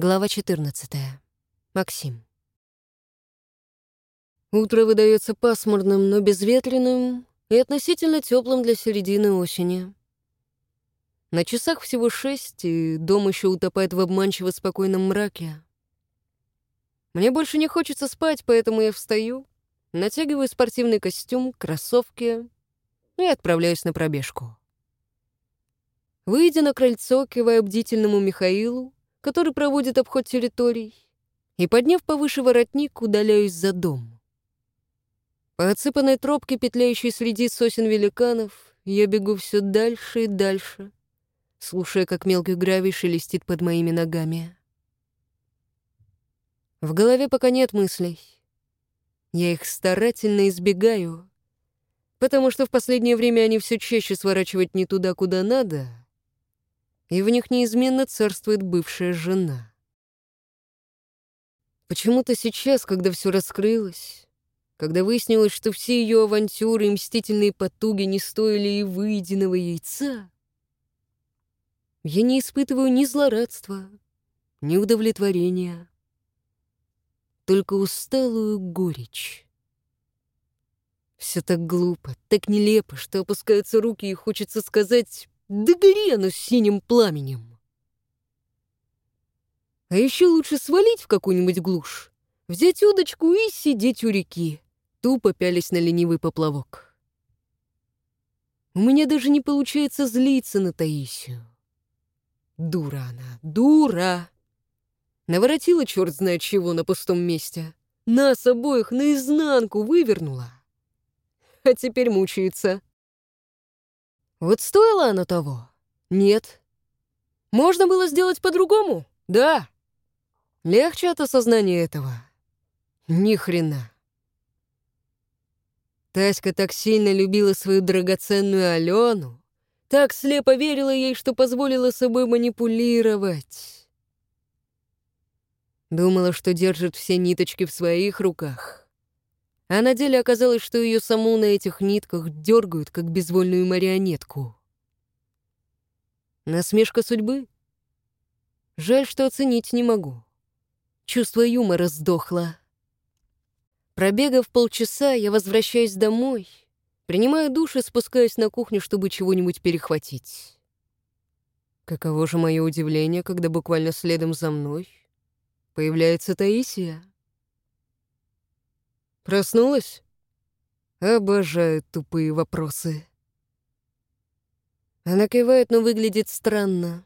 Глава 14. Максим. Утро выдается пасмурным, но безветренным и относительно теплым для середины осени. На часах всего шесть, и дом еще утопает в обманчиво спокойном мраке. Мне больше не хочется спать, поэтому я встаю, натягиваю спортивный костюм, кроссовки и отправляюсь на пробежку. Выйдя на крыльцо, киваю бдительному Михаилу, который проводит обход территорий, и, подняв повыше воротник, удаляюсь за дом. По отсыпанной тропке, петляющей среди сосен великанов, я бегу все дальше и дальше, слушая, как мелкий гравий шелестит под моими ногами. В голове пока нет мыслей. Я их старательно избегаю, потому что в последнее время они все чаще сворачивают не туда, куда надо, и в них неизменно царствует бывшая жена. Почему-то сейчас, когда все раскрылось, когда выяснилось, что все ее авантюры и мстительные потуги не стоили и выеденного яйца, я не испытываю ни злорадства, ни удовлетворения, только усталую горечь. Все так глупо, так нелепо, что опускаются руки и хочется сказать да оно с синим пламенем. А еще лучше свалить в какую-нибудь глушь, взять удочку и сидеть у реки, тупо пялись на ленивый поплавок. У меня даже не получается злиться на Таисию. Дура она, дура! Наворотила черт знает чего на пустом месте. Нас обоих наизнанку вывернула. А теперь мучается. Вот стоило оно того? Нет. Можно было сделать по-другому? Да. Легче от осознания этого? Ни хрена. Таська так сильно любила свою драгоценную Алену, так слепо верила ей, что позволила собой манипулировать. Думала, что держит все ниточки в своих руках. А на деле оказалось, что ее саму на этих нитках дергают, как безвольную марионетку. Насмешка судьбы? Жаль, что оценить не могу. Чувство юмора сдохло. Пробегав полчаса, я возвращаюсь домой, принимаю душ и спускаюсь на кухню, чтобы чего-нибудь перехватить. Каково же мое удивление, когда буквально следом за мной появляется Таисия. Проснулась? Обожаю тупые вопросы. Она кивает, но выглядит странно.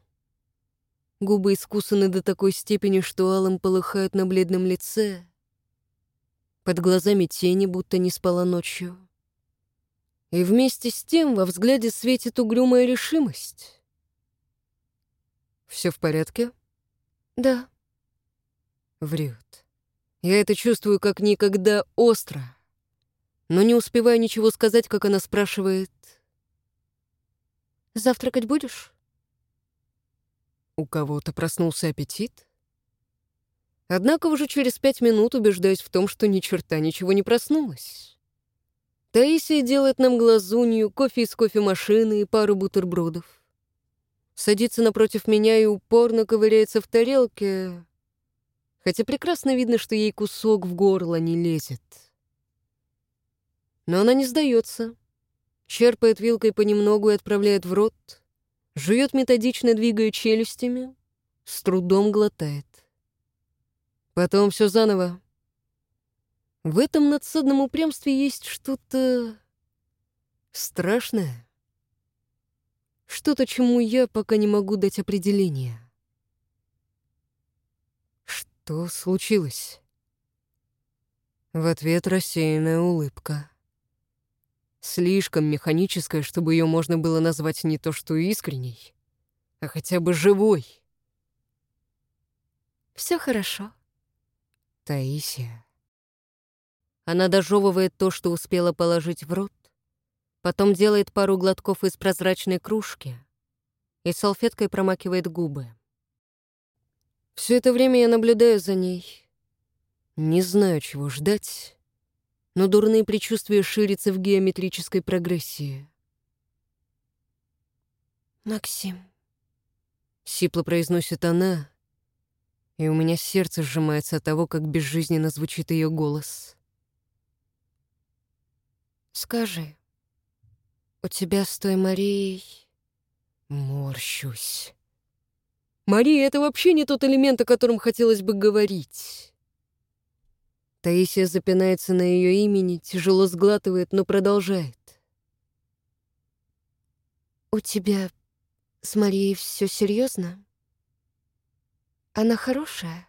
Губы искусаны до такой степени, что алым полыхают на бледном лице. Под глазами тени, будто не спала ночью. И вместе с тем во взгляде светит угрюмая решимость. Все в порядке? Да. Врет. Я это чувствую как никогда остро, но не успеваю ничего сказать, как она спрашивает. «Завтракать будешь?» У кого-то проснулся аппетит? Однако уже через пять минут убеждаюсь в том, что ни черта ничего не проснулось. Таисия делает нам глазунью, кофе из кофемашины и пару бутербродов. Садится напротив меня и упорно ковыряется в тарелке, хотя прекрасно видно, что ей кусок в горло не лезет. Но она не сдается, черпает вилкой понемногу и отправляет в рот, жует методично, двигая челюстями, с трудом глотает. Потом все заново. В этом надсадном упрямстве есть что-то страшное. Что-то, чему я пока не могу дать определение. Что случилось? В ответ рассеянная улыбка. Слишком механическая, чтобы ее можно было назвать не то что искренней, а хотя бы живой. Все хорошо. Таисия. Она дожевывает то, что успела положить в рот, потом делает пару глотков из прозрачной кружки и салфеткой промакивает губы. Все это время я наблюдаю за ней. Не знаю, чего ждать, но дурные предчувствия ширятся в геометрической прогрессии. «Максим», — сипло произносит она, И у меня сердце сжимается от того, как безжизненно звучит ее голос. «Скажи, у тебя с той Марией...» Морщусь. Мария — это вообще не тот элемент, о котором хотелось бы говорить. Таисия запинается на ее имени, тяжело сглатывает, но продолжает. «У тебя с Марией все серьезно? Она хорошая?»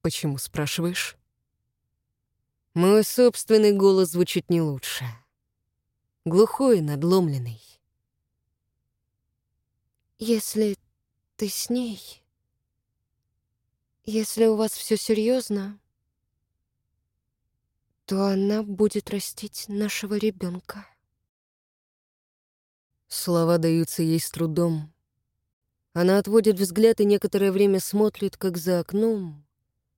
«Почему спрашиваешь?» Мой собственный голос звучит не лучше. Глухой, надломленный. Если ты с ней... Если у вас все серьезно, то она будет растить нашего ребенка. Слова даются ей с трудом. Она отводит взгляд и некоторое время смотрит, как за окном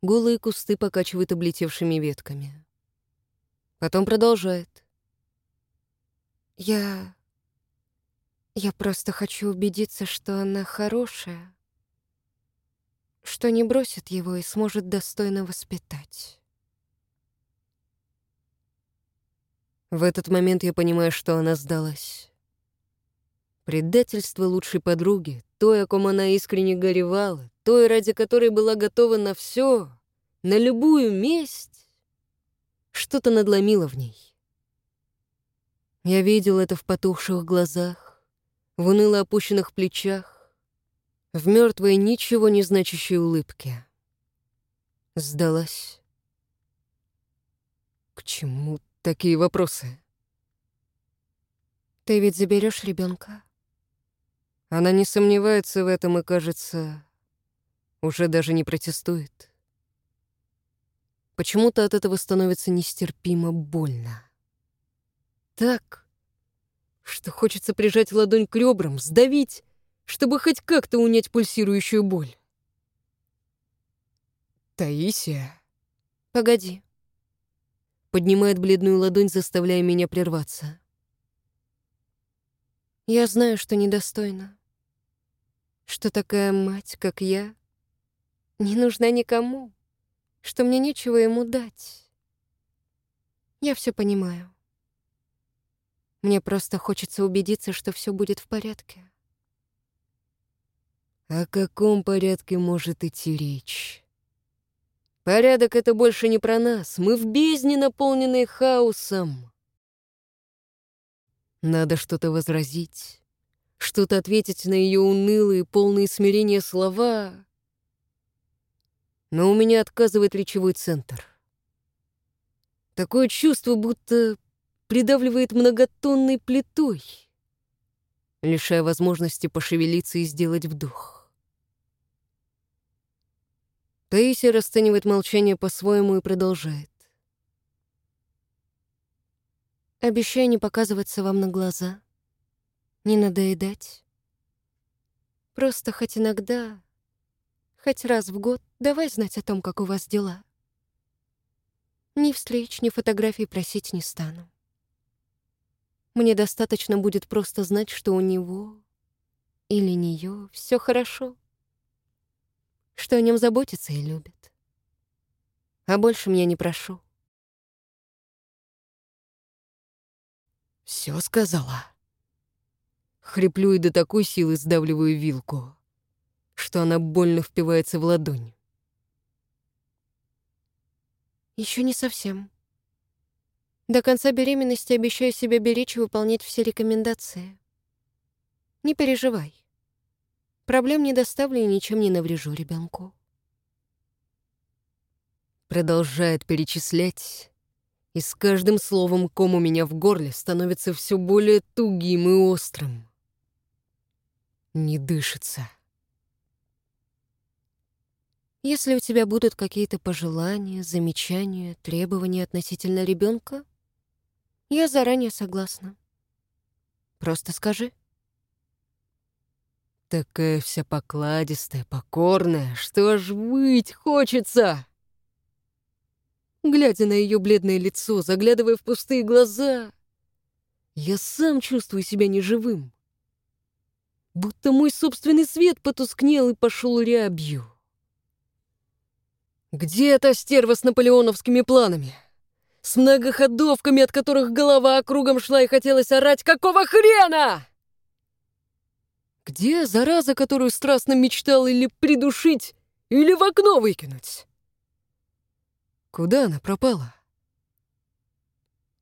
голые кусты покачивают облетевшими ветками. Потом продолжает. «Я... я просто хочу убедиться, что она хорошая, что не бросит его и сможет достойно воспитать». В этот момент я понимаю, что она сдалась. Предательство лучшей подруги, той, о ком она искренне горевала, той, ради которой была готова на все, на любую месть, что-то надломило в ней. Я видел это в потухших глазах, в уныло опущенных плечах, в мертвой, ничего не значащей улыбке. Сдалась. К чему такие вопросы? Ты ведь заберешь ребенка? Она не сомневается в этом и, кажется, уже даже не протестует. Почему-то от этого становится нестерпимо больно. Так, что хочется прижать ладонь к ребрам, сдавить, чтобы хоть как-то унять пульсирующую боль. «Таисия?» «Погоди». Поднимает бледную ладонь, заставляя меня прерваться. «Я знаю, что недостойна. Что такая мать, как я, не нужна никому что мне нечего ему дать. Я все понимаю. Мне просто хочется убедиться, что все будет в порядке. О каком порядке может идти речь? Порядок — это больше не про нас. Мы в бездне, наполненной хаосом. Надо что-то возразить, что-то ответить на ее унылые, полные смирения слова но у меня отказывает речевой центр. Такое чувство, будто придавливает многотонной плитой, лишая возможности пошевелиться и сделать вдох. Таисия расценивает молчание по-своему и продолжает. Обещаю не показываться вам на глаза, не надоедать. Просто хоть иногда Хоть раз в год давай знать о том, как у вас дела. Ни встреч, ни фотографий просить не стану. Мне достаточно будет просто знать, что у него или нее все хорошо, что о нем заботятся и любят. А больше меня не прошу. Все сказала. Хриплю и до такой силы сдавливаю вилку, что она больно впивается в ладонь. Еще не совсем. До конца беременности обещаю себя беречь и выполнять все рекомендации. Не переживай. Проблем не доставлю и ничем не наврежу ребенку. Продолжает перечислять, и с каждым словом ком у меня в горле становится все более тугим и острым. Не дышится. Если у тебя будут какие-то пожелания, замечания, требования относительно ребенка, я заранее согласна. Просто скажи. Такая вся покладистая, покорная, что аж выть хочется. Глядя на ее бледное лицо, заглядывая в пустые глаза, я сам чувствую себя неживым. Будто мой собственный свет потускнел и пошел рябью. Где эта стерва с наполеоновскими планами? С многоходовками, от которых голова кругом шла и хотелось орать «Какого хрена?» Где зараза, которую страстно мечтал или придушить, или в окно выкинуть? Куда она пропала?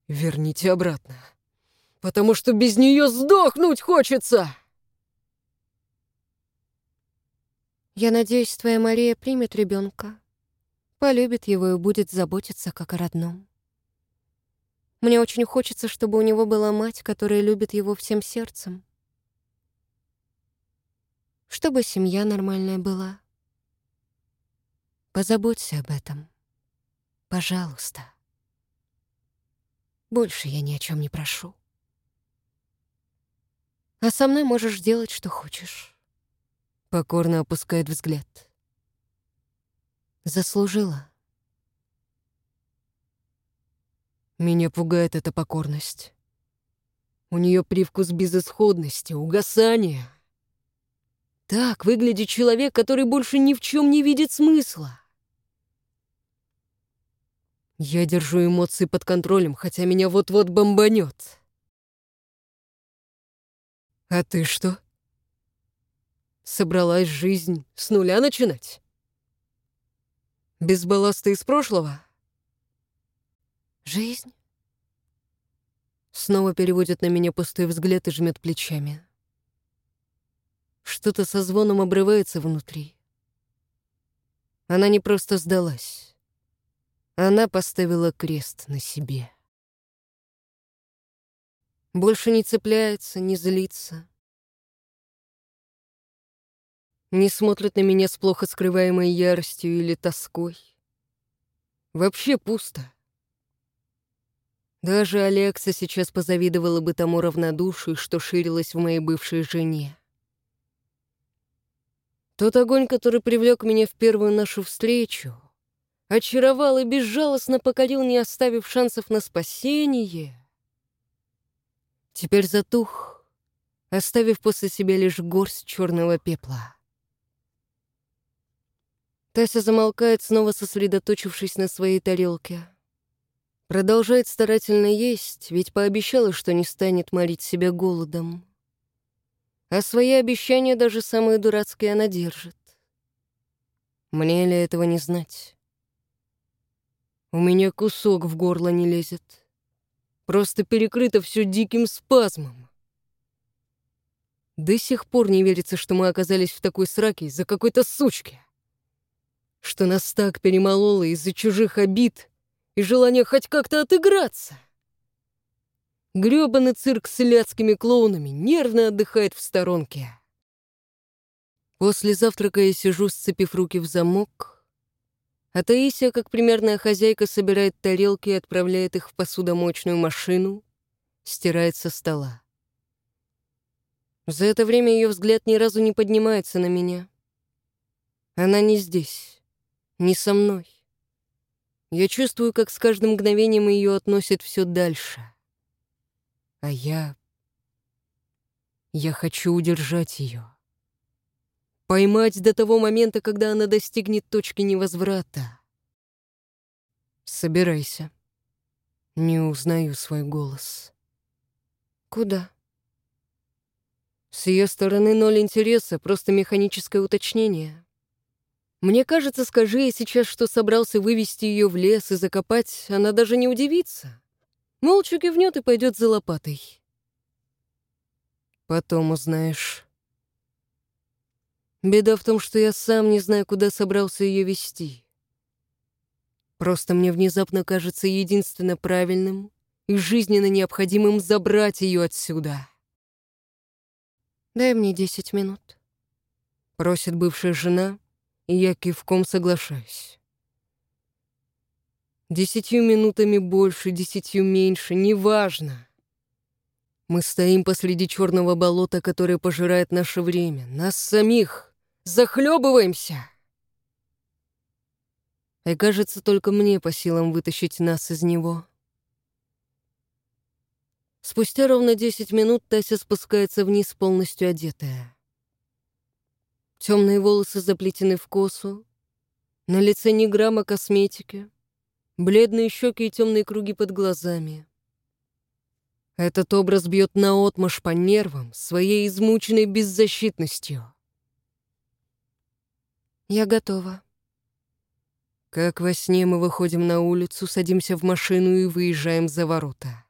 Верните обратно, потому что без нее сдохнуть хочется!» «Я надеюсь, твоя Мария примет ребенка, полюбит его и будет заботиться как о родном. Мне очень хочется, чтобы у него была мать, которая любит его всем сердцем. Чтобы семья нормальная была. Позаботься об этом. Пожалуйста. Больше я ни о чем не прошу. А со мной можешь делать, что хочешь. Покорно опускает взгляд. Заслужила. Меня пугает эта покорность. У нее привкус безысходности, угасания. Так выглядит человек, который больше ни в чем не видит смысла. Я держу эмоции под контролем, хотя меня вот-вот бомбанет. А ты что? Собралась жизнь с нуля начинать? Без балласта из прошлого? Жизнь? Снова переводит на меня пустой взгляд и жмет плечами. Что-то со звоном обрывается внутри. Она не просто сдалась. Она поставила крест на себе. Больше не цепляется, не злится. Не смотрит на меня с плохо скрываемой яростью или тоской. Вообще пусто. Даже Алекса сейчас позавидовала бы тому равнодушию, что ширилось в моей бывшей жене. Тот огонь, который привлек меня в первую нашу встречу, очаровал и безжалостно покорил, не оставив шансов на спасение, теперь затух, оставив после себя лишь горсть черного пепла. Тася замолкает, снова сосредоточившись на своей тарелке. Продолжает старательно есть, ведь пообещала, что не станет морить себя голодом. А свои обещания, даже самые дурацкие, она держит. Мне ли этого не знать? У меня кусок в горло не лезет. Просто перекрыто все диким спазмом. До сих пор не верится, что мы оказались в такой сраке из-за какой-то сучки. Что нас так перемололо из-за чужих обид и желания хоть как-то отыграться. Грёбаный цирк с ляцкими клоунами нервно отдыхает в сторонке. После завтрака я сижу, сцепив руки в замок, а Таисия, как примерная хозяйка, собирает тарелки и отправляет их в посудомоечную машину, стирает со стола. За это время ее взгляд ни разу не поднимается на меня. Она не здесь, не со мной. Я чувствую, как с каждым мгновением ее относит все дальше. А я... Я хочу удержать ее поймать до того момента, когда она достигнет точки невозврата. Собирайся. Не узнаю свой голос. Куда? С ее стороны ноль интереса, просто механическое уточнение. Мне кажется, скажи ей сейчас, что собрался вывести ее в лес и закопать, она даже не удивится. Молча кивнет и пойдет за лопатой. Потом узнаешь. Беда в том, что я сам не знаю, куда собрался ее вести. Просто мне внезапно кажется единственно правильным и жизненно необходимым забрать ее отсюда. «Дай мне десять минут», — просит бывшая жена, и я кивком соглашаюсь. Десятью минутами больше, десятью меньше, неважно. Мы стоим посреди черного болота, которое пожирает наше время, нас самих — захлебываемся. И кажется, только мне по силам вытащить нас из него. Спустя ровно 10 минут Тася спускается вниз полностью одетая. Темные волосы заплетены в косу, на лице ни грамма косметики, бледные щеки и темные круги под глазами. Этот образ бьет наотмашь по нервам своей измученной беззащитностью. Я готова. Как во сне мы выходим на улицу, садимся в машину и выезжаем за ворота.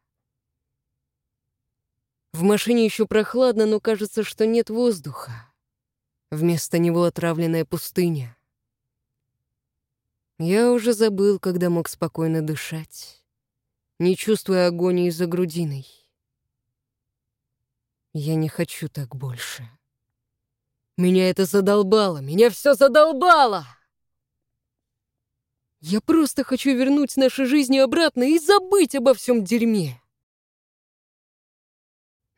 В машине еще прохладно, но кажется, что нет воздуха. Вместо него отравленная пустыня. Я уже забыл, когда мог спокойно дышать, не чувствуя агонии за грудиной. Я не хочу так больше. Меня это задолбало, меня все задолбало! Я просто хочу вернуть наши жизни обратно и забыть обо всем дерьме.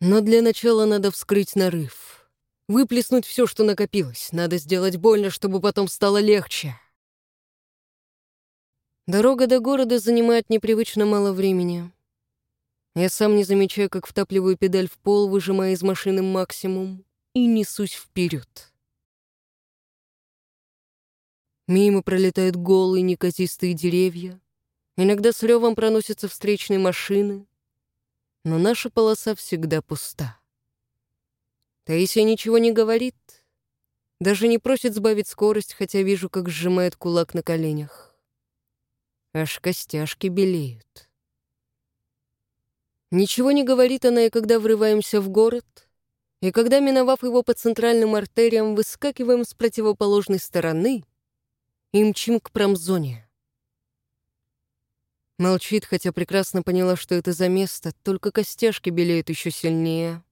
Но для начала надо вскрыть нарыв. Выплеснуть все, что накопилось. Надо сделать больно, чтобы потом стало легче. Дорога до города занимает непривычно мало времени. Я сам не замечаю, как втапливаю педаль в пол, выжимая из машины максимум, и несусь вперед. Мимо пролетают голые неказистые деревья. Иногда с ревом проносятся встречные машины но наша полоса всегда пуста. Таисия ничего не говорит, даже не просит сбавить скорость, хотя вижу, как сжимает кулак на коленях. Аж костяшки белеют. Ничего не говорит она и когда врываемся в город, и когда, миновав его по центральным артериям, выскакиваем с противоположной стороны и мчим к промзоне. Молчит, хотя прекрасно поняла, что это за место, только костяшки белеют еще сильнее.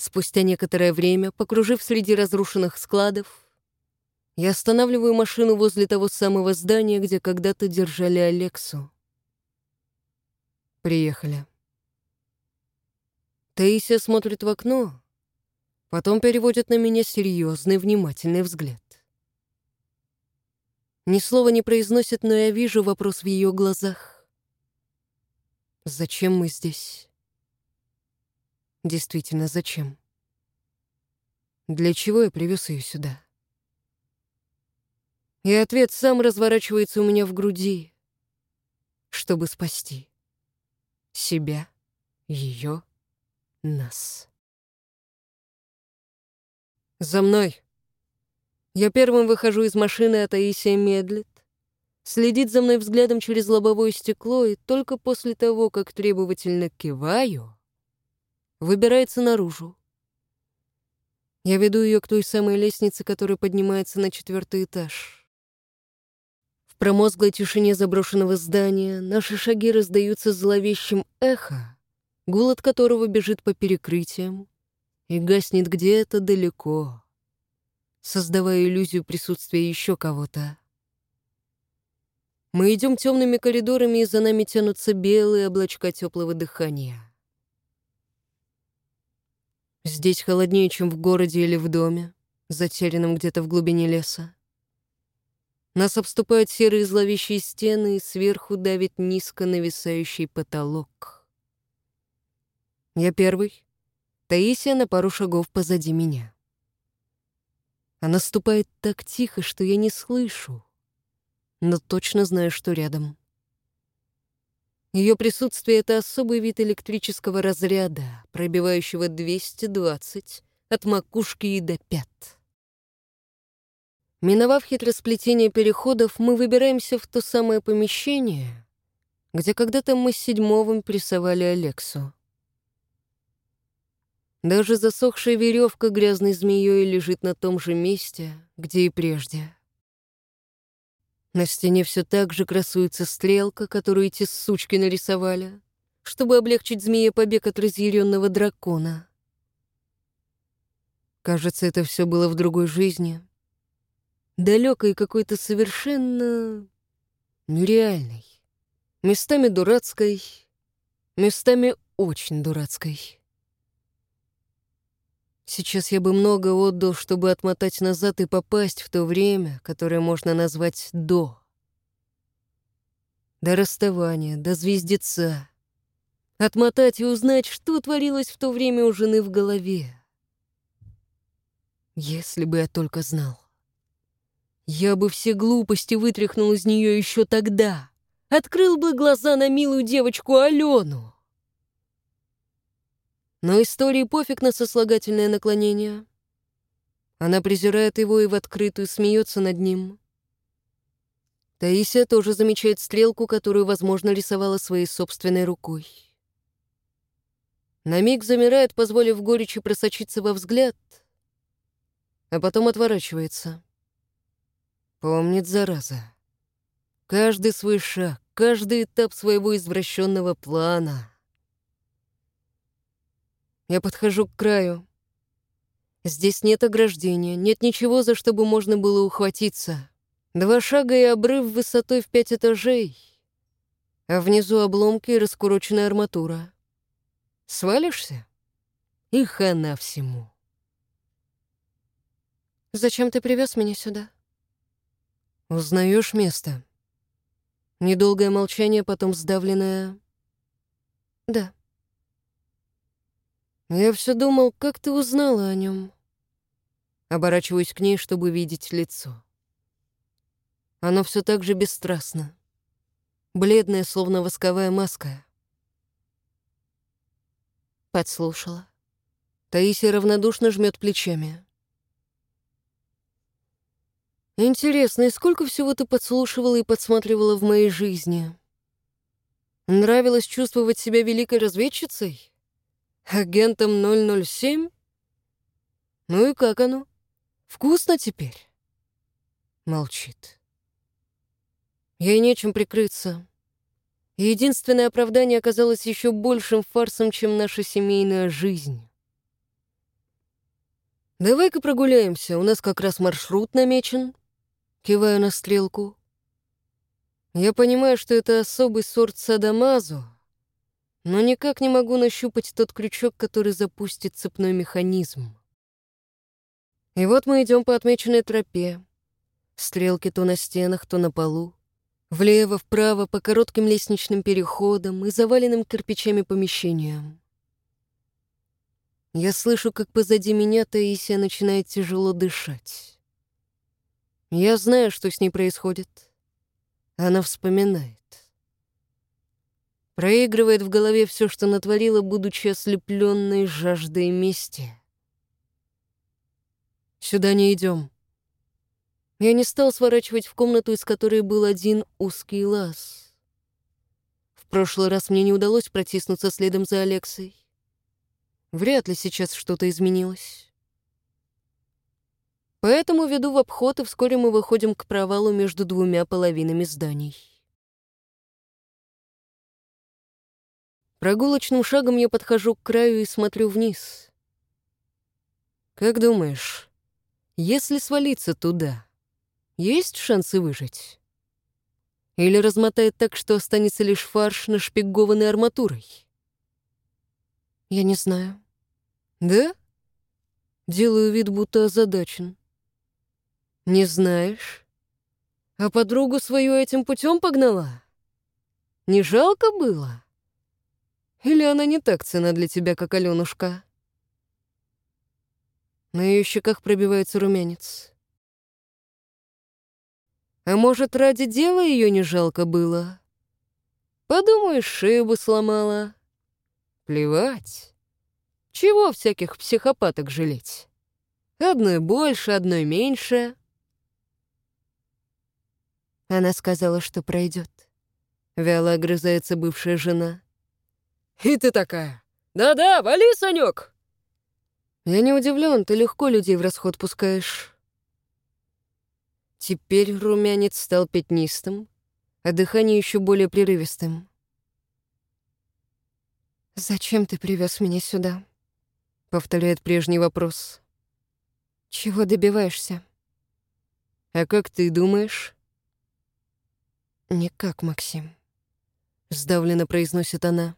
Спустя некоторое время, покружив среди разрушенных складов, я останавливаю машину возле того самого здания, где когда-то держали Алексу. Приехали. Таисия смотрит в окно, потом переводит на меня серьезный, внимательный взгляд. Ни слова не произносит, но я вижу вопрос в ее глазах. Зачем мы здесь? Действительно, зачем? Для чего я привез ее сюда? И ответ сам разворачивается у меня в груди, чтобы спасти себя, ее, нас. За мной! Я первым выхожу из машины, а Таисия медлит. Следит за мной взглядом через лобовое стекло, и только после того, как требовательно киваю, выбирается наружу. Я веду ее к той самой лестнице, которая поднимается на четвертый этаж. В промозглой тишине заброшенного здания наши шаги раздаются зловещим эхо, гул от которого бежит по перекрытиям и гаснет где-то далеко создавая иллюзию присутствия еще кого-то. Мы идем темными коридорами, и за нами тянутся белые облачка теплого дыхания. Здесь холоднее, чем в городе или в доме, затерянном где-то в глубине леса. Нас обступают серые зловещие стены, и сверху давит низко нависающий потолок. Я первый, Таисия на пару шагов позади меня. Она ступает так тихо, что я не слышу, но точно знаю, что рядом. Ее присутствие — это особый вид электрического разряда, пробивающего 220 от макушки и до пят. Миновав хитросплетение переходов, мы выбираемся в то самое помещение, где когда-то мы с седьмовым прессовали Алексу. Даже засохшая веревка грязной змеей лежит на том же месте, где и прежде. На стене все так же красуется стрелка, которую эти сучки нарисовали, чтобы облегчить змее побег от разъяренного дракона. Кажется, это все было в другой жизни. Далекой какой-то совершенно нереальной. Местами дурацкой, местами очень дурацкой. Сейчас я бы много отдал, чтобы отмотать назад и попасть в то время, которое можно назвать «до». До расставания, до звездеца. Отмотать и узнать, что творилось в то время у жены в голове. Если бы я только знал. Я бы все глупости вытряхнул из нее еще тогда. Открыл бы глаза на милую девочку Алену. Но истории пофиг на сослагательное наклонение. Она презирает его и в открытую смеется над ним. Таисия тоже замечает стрелку, которую, возможно, рисовала своей собственной рукой. На миг замирает, позволив горечи просочиться во взгляд, а потом отворачивается. Помнит, зараза. Каждый свой шаг, каждый этап своего извращенного плана. Я подхожу к краю. Здесь нет ограждения, нет ничего, за что бы можно было ухватиться. Два шага и обрыв высотой в пять этажей, а внизу обломки и раскуроченная арматура. Свалишься? И хана всему. «Зачем ты привез меня сюда?» Узнаешь место? Недолгое молчание, потом сдавленное. Да. Я все думал, как ты узнала о нем. Оборачиваюсь к ней, чтобы видеть лицо. Оно все так же бесстрастно. Бледное, словно восковая маска. Подслушала. Таисия равнодушно жмет плечами. Интересно, и сколько всего ты подслушивала и подсматривала в моей жизни? Нравилось чувствовать себя великой разведчицей? Агентом 007? Ну и как оно? Вкусно теперь? Молчит. Ей нечем прикрыться. Единственное оправдание оказалось еще большим фарсом, чем наша семейная жизнь. «Давай-ка прогуляемся, у нас как раз маршрут намечен», Киваю на стрелку. Я понимаю, что это особый сорт садомазу, но никак не могу нащупать тот крючок, который запустит цепной механизм. И вот мы идем по отмеченной тропе. Стрелки то на стенах, то на полу. Влево, вправо, по коротким лестничным переходам и заваленным кирпичами помещениям. Я слышу, как позади меня Таисия начинает тяжело дышать. Я знаю, что с ней происходит. Она вспоминает. Проигрывает в голове все, что натворила, будучи ослепленной жаждой мести. Сюда не идем. Я не стал сворачивать в комнату, из которой был один узкий лаз. В прошлый раз мне не удалось протиснуться следом за Алексой. Вряд ли сейчас что-то изменилось. Поэтому веду в обход, и вскоре мы выходим к провалу между двумя половинами зданий. Прогулочным шагом я подхожу к краю и смотрю вниз. Как думаешь, если свалиться туда, есть шансы выжить? Или размотает так, что останется лишь фарш, нашпигованный арматурой? Я не знаю. Да? Делаю вид, будто озадачен. Не знаешь? А подругу свою этим путем погнала? Не жалко было? Или она не так цена для тебя, как Аленушка? На ее щеках пробивается румянец. А может, ради дела ее не жалко было? Подумаешь, шею бы сломала. Плевать. Чего всяких психопаток жалеть? Одной больше, одной меньше. Она сказала, что пройдет. Вяло огрызается бывшая жена. «И ты такая! Да-да, вали, Санек!» Я не удивлен, ты легко людей в расход пускаешь. Теперь румянец стал пятнистым, а дыхание еще более прерывистым. «Зачем ты привез меня сюда?» — повторяет прежний вопрос. «Чего добиваешься?» «А как ты думаешь?» «Никак, Максим», — сдавленно произносит она.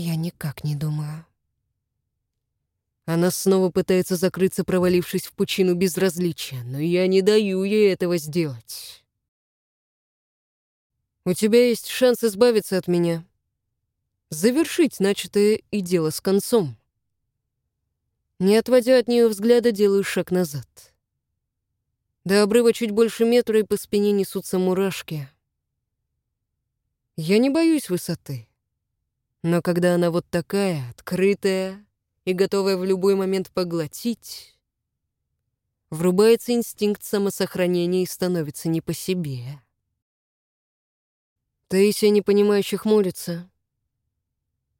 «Я никак не думаю». Она снова пытается закрыться, провалившись в пучину безразличия, но я не даю ей этого сделать. У тебя есть шанс избавиться от меня. Завершить начатое и дело с концом. Не отводя от нее взгляда, делаю шаг назад. До обрыва чуть больше метра, и по спине несутся мурашки. Я не боюсь высоты. Но когда она вот такая, открытая и готовая в любой момент поглотить, врубается инстинкт самосохранения и становится не по себе. Таисия непонимающе хмурится.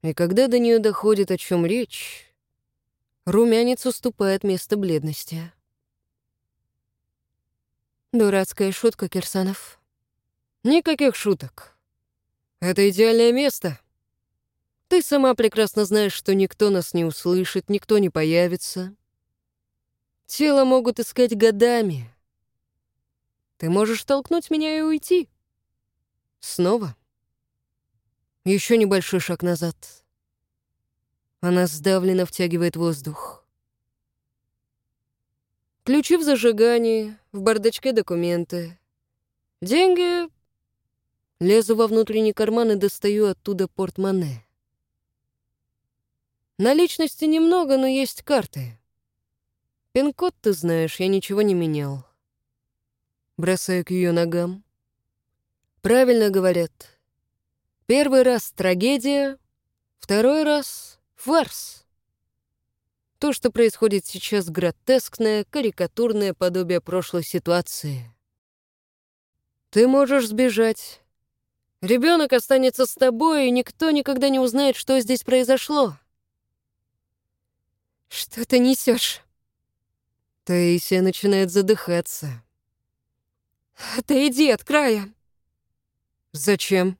И когда до нее доходит, о чем речь, румянец уступает место бледности. Дурацкая шутка, Кирсанов. Никаких шуток. Это идеальное место. Ты сама прекрасно знаешь, что никто нас не услышит, никто не появится. Тело могут искать годами. Ты можешь толкнуть меня и уйти. Снова. Еще небольшой шаг назад. Она сдавленно втягивает воздух. Ключи в зажигании, в бардачке документы. Деньги... Лезу во внутренний карман и достаю оттуда портмоне. Наличности немного, но есть карты. Пин-код ты знаешь, я ничего не менял. Бросаю к ее ногам. Правильно говорят. Первый раз трагедия, второй раз фарс. То, что происходит сейчас, гротескное, карикатурное подобие прошлой ситуации. Ты можешь сбежать. Ребенок останется с тобой, и никто никогда не узнает, что здесь произошло. «Что ты несешь? Таисия начинает задыхаться. «Отойди от края!» «Зачем?»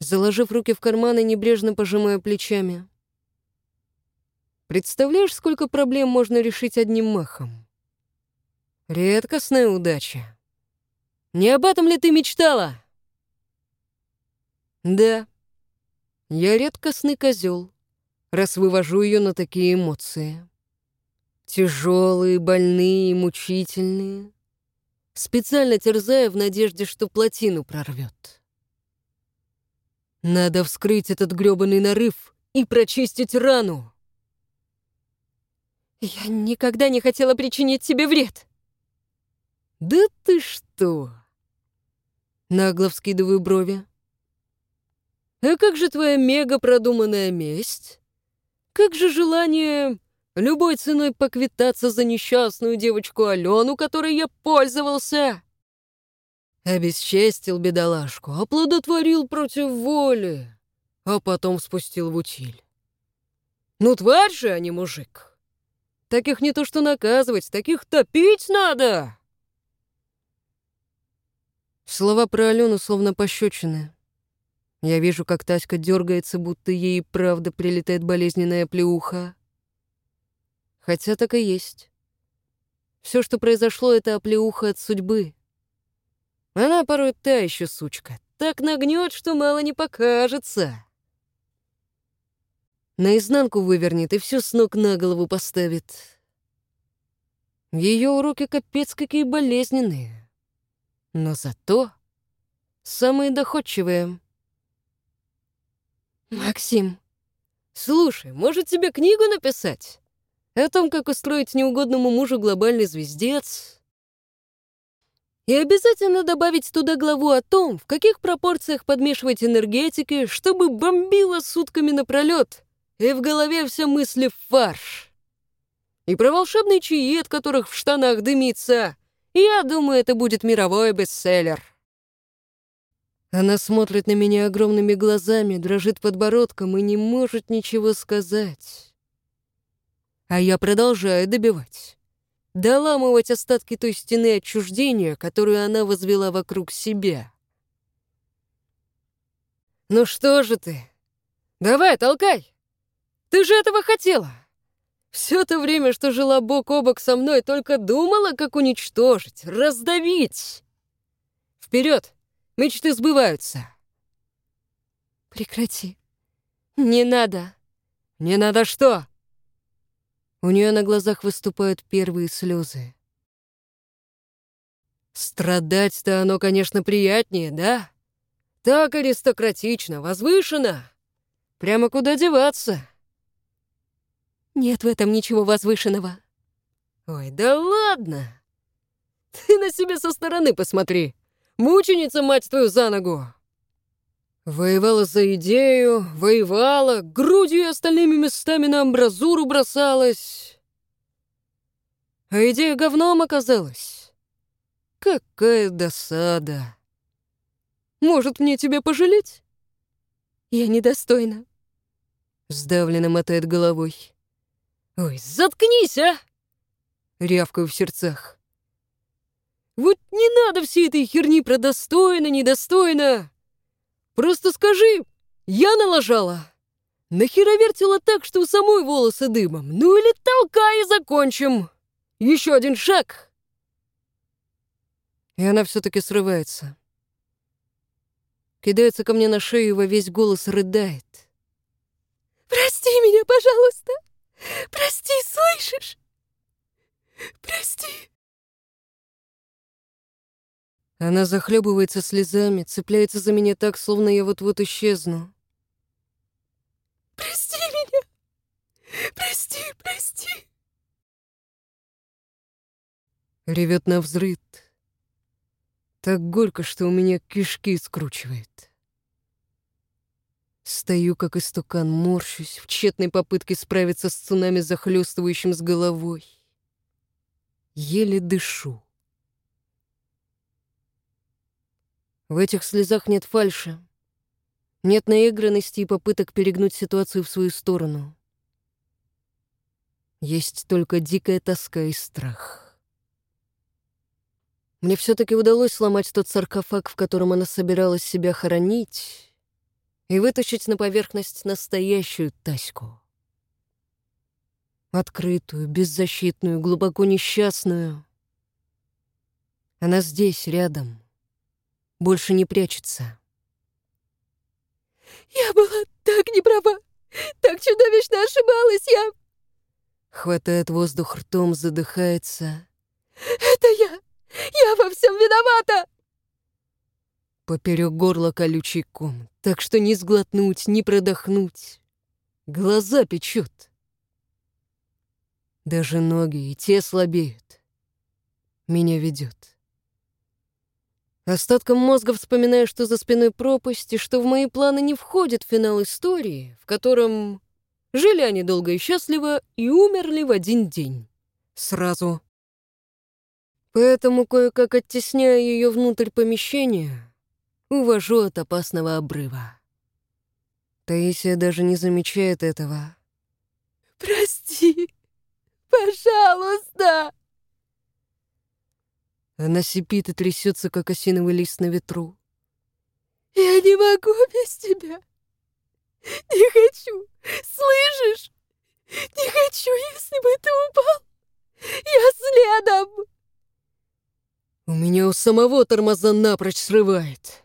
Заложив руки в карманы, небрежно пожимая плечами. «Представляешь, сколько проблем можно решить одним махом? Редкостная удача. Не об этом ли ты мечтала?» «Да, я редкостный козел раз вывожу ее на такие эмоции. Тяжелые, больные мучительные. Специально терзая в надежде, что плотину прорвет. Надо вскрыть этот грёбаный нарыв и прочистить рану. Я никогда не хотела причинить тебе вред. Да ты что? Нагло вскидываю брови. А как же твоя мега продуманная месть? Как же желание любой ценой поквитаться за несчастную девочку Алену, которой я пользовался? Обесчестил бедолашку, оплодотворил против воли, а потом спустил в утиль. Ну, тварь же, а не мужик. Таких не то что наказывать, таких топить надо. Слова про Алену словно пощечины. Я вижу, как Таська дергается, будто ей правда прилетает болезненная плеуха. Хотя так и есть. Все, что произошло, это оплеуха от судьбы. Она порой та еще сучка. Так нагнет, что мало не покажется. Наизнанку вывернет и всю с ног на голову поставит. Ее уроки капец какие болезненные. Но зато самые доходчивые. «Максим!» «Слушай, может, тебе книгу написать? О том, как устроить неугодному мужу глобальный звездец?» И обязательно добавить туда главу о том, в каких пропорциях подмешивать энергетики, чтобы бомбило сутками напролет, и в голове все мысли в фарш. И про волшебные чаи, от которых в штанах дымится. Я думаю, это будет мировой бестселлер. Она смотрит на меня огромными глазами, дрожит подбородком и не может ничего сказать. А я продолжаю добивать. Доламывать остатки той стены отчуждения, которую она возвела вокруг себя. «Ну что же ты? Давай, толкай! Ты же этого хотела!» Все то время, что жила бок о бок со мной, только думала, как уничтожить, раздавить. Вперед! Мечты сбываются. Прекрати. Не надо. Не надо что? У нее на глазах выступают первые слезы. Страдать-то оно, конечно, приятнее, да? Так аристократично, возвышенно. Прямо куда деваться. Нет в этом ничего возвышенного. Ой, да ладно. Ты на себя со стороны посмотри. Мученица, мать твою, за ногу. Воевала за идею, воевала, грудью и остальными местами на амбразуру бросалась. А идея говном оказалась. Какая досада. Может, мне тебя пожалеть? Я недостойна. Сдавленно мотает головой. Ой, заткнись, а! Рявкаю в сердцах. Вот не надо всей этой херни про достойно, недостойно. Просто скажи, я налажала. Нахера вертела так, что у самой волосы дымом? Ну или толкай и закончим. Еще один шаг. И она все-таки срывается. Кидается ко мне на шею во весь голос рыдает. «Прости меня, пожалуйста! Прости, слышишь? Прости!» Она захлебывается слезами, цепляется за меня так, словно я вот-вот исчезну. «Прости меня! Прости, прости!» Ревет на взрыд. Так горько, что у меня кишки скручивает. Стою, как истукан, морщусь в тщетной попытке справиться с цунами, захлестывающим с головой. Еле дышу. В этих слезах нет фальши. Нет наигранности и попыток перегнуть ситуацию в свою сторону. Есть только дикая тоска и страх. Мне все-таки удалось сломать тот саркофаг, в котором она собиралась себя хоронить, и вытащить на поверхность настоящую Таську. Открытую, беззащитную, глубоко несчастную. Она здесь, рядом, больше не прячется. «Я была так неправа, так чудовищно ошибалась я!» Хватает воздух ртом, задыхается. «Это я! Я во всем виновата!» Поперек горла колючий ком, так что ни сглотнуть, ни продохнуть. Глаза печет. Даже ноги и те слабеют. Меня ведет. Остатком мозга вспоминаю, что за спиной пропасть, и что в мои планы не входит финал истории, в котором жили они долго и счастливо и умерли в один день. Сразу. Поэтому, кое-как оттесняя ее внутрь помещения, увожу от опасного обрыва. Таисия даже не замечает этого. «Прости, пожалуйста!» Она сипит и трясется, как осиновый лист на ветру. «Я не могу без тебя! Не хочу! Слышишь? Не хочу, если бы ты упал! Я следом!» У меня у самого тормоза напрочь срывает.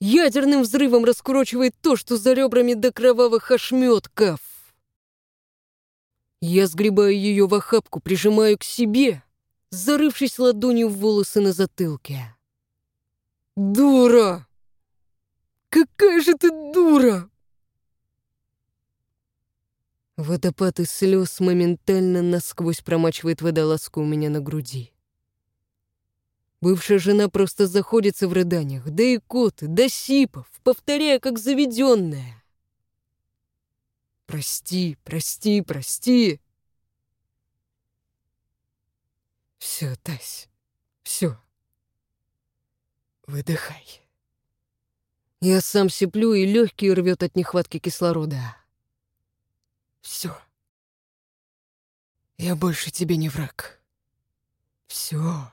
Ядерным взрывом раскурочивает то, что за ребрами до кровавых ошметков. Я сгребаю ее в охапку, прижимаю к себе — зарывшись ладонью в волосы на затылке. «Дура! Какая же ты дура!» Водопад из слез моментально насквозь промачивает водолазку у меня на груди. Бывшая жена просто заходится в рыданиях, да и коты, да сипов, повторяя, как заведенная. «Прости, прости, прости!» Все, Тась, все. Выдыхай. Я сам сиплю, и легкие рвет от нехватки кислорода. Все. Я больше тебе не враг. Все.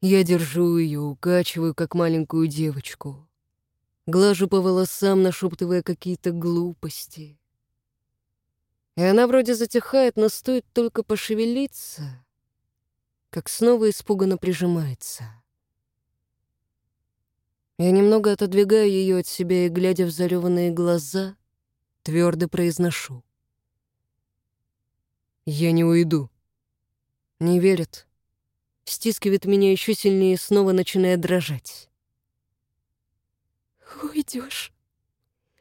Я держу ее, укачиваю, как маленькую девочку. Глажу по волосам, нашептывая какие-то глупости. И она вроде затихает, но стоит только пошевелиться, как снова испуганно прижимается. Я немного отодвигаю ее от себя и, глядя в зареванные глаза, твердо произношу. «Я не уйду». Не верит. Стискивает меня еще сильнее, снова начиная дрожать. «Уйдешь.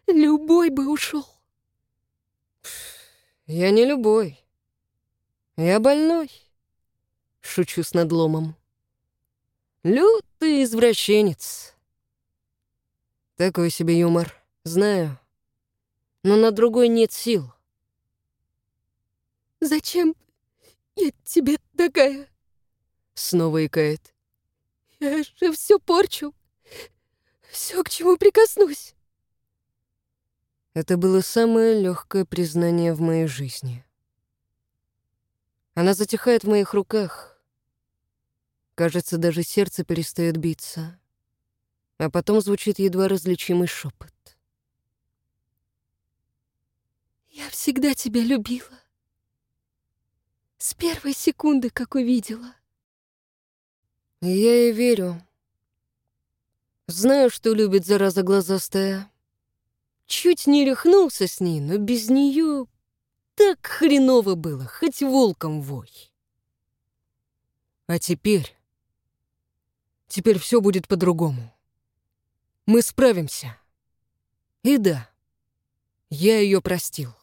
Любой бы ушел. Я не любой. Я больной. Шучу с надломом. Лютый извращенец. Такой себе юмор, знаю. Но на другой нет сил. «Зачем я тебе такая?» Снова икает. «Я же все порчу. Все, к чему прикоснусь». Это было самое легкое признание в моей жизни. Она затихает в моих руках. Кажется, даже сердце перестает биться. А потом звучит едва различимый шепот. «Я всегда тебя любила. С первой секунды, как увидела». Я ей верю. Знаю, что любит зараза глазастая. Чуть не рехнулся с ней, но без нее так хреново было, хоть волком вой. А теперь... Теперь все будет по-другому. Мы справимся. И да, я ее простил.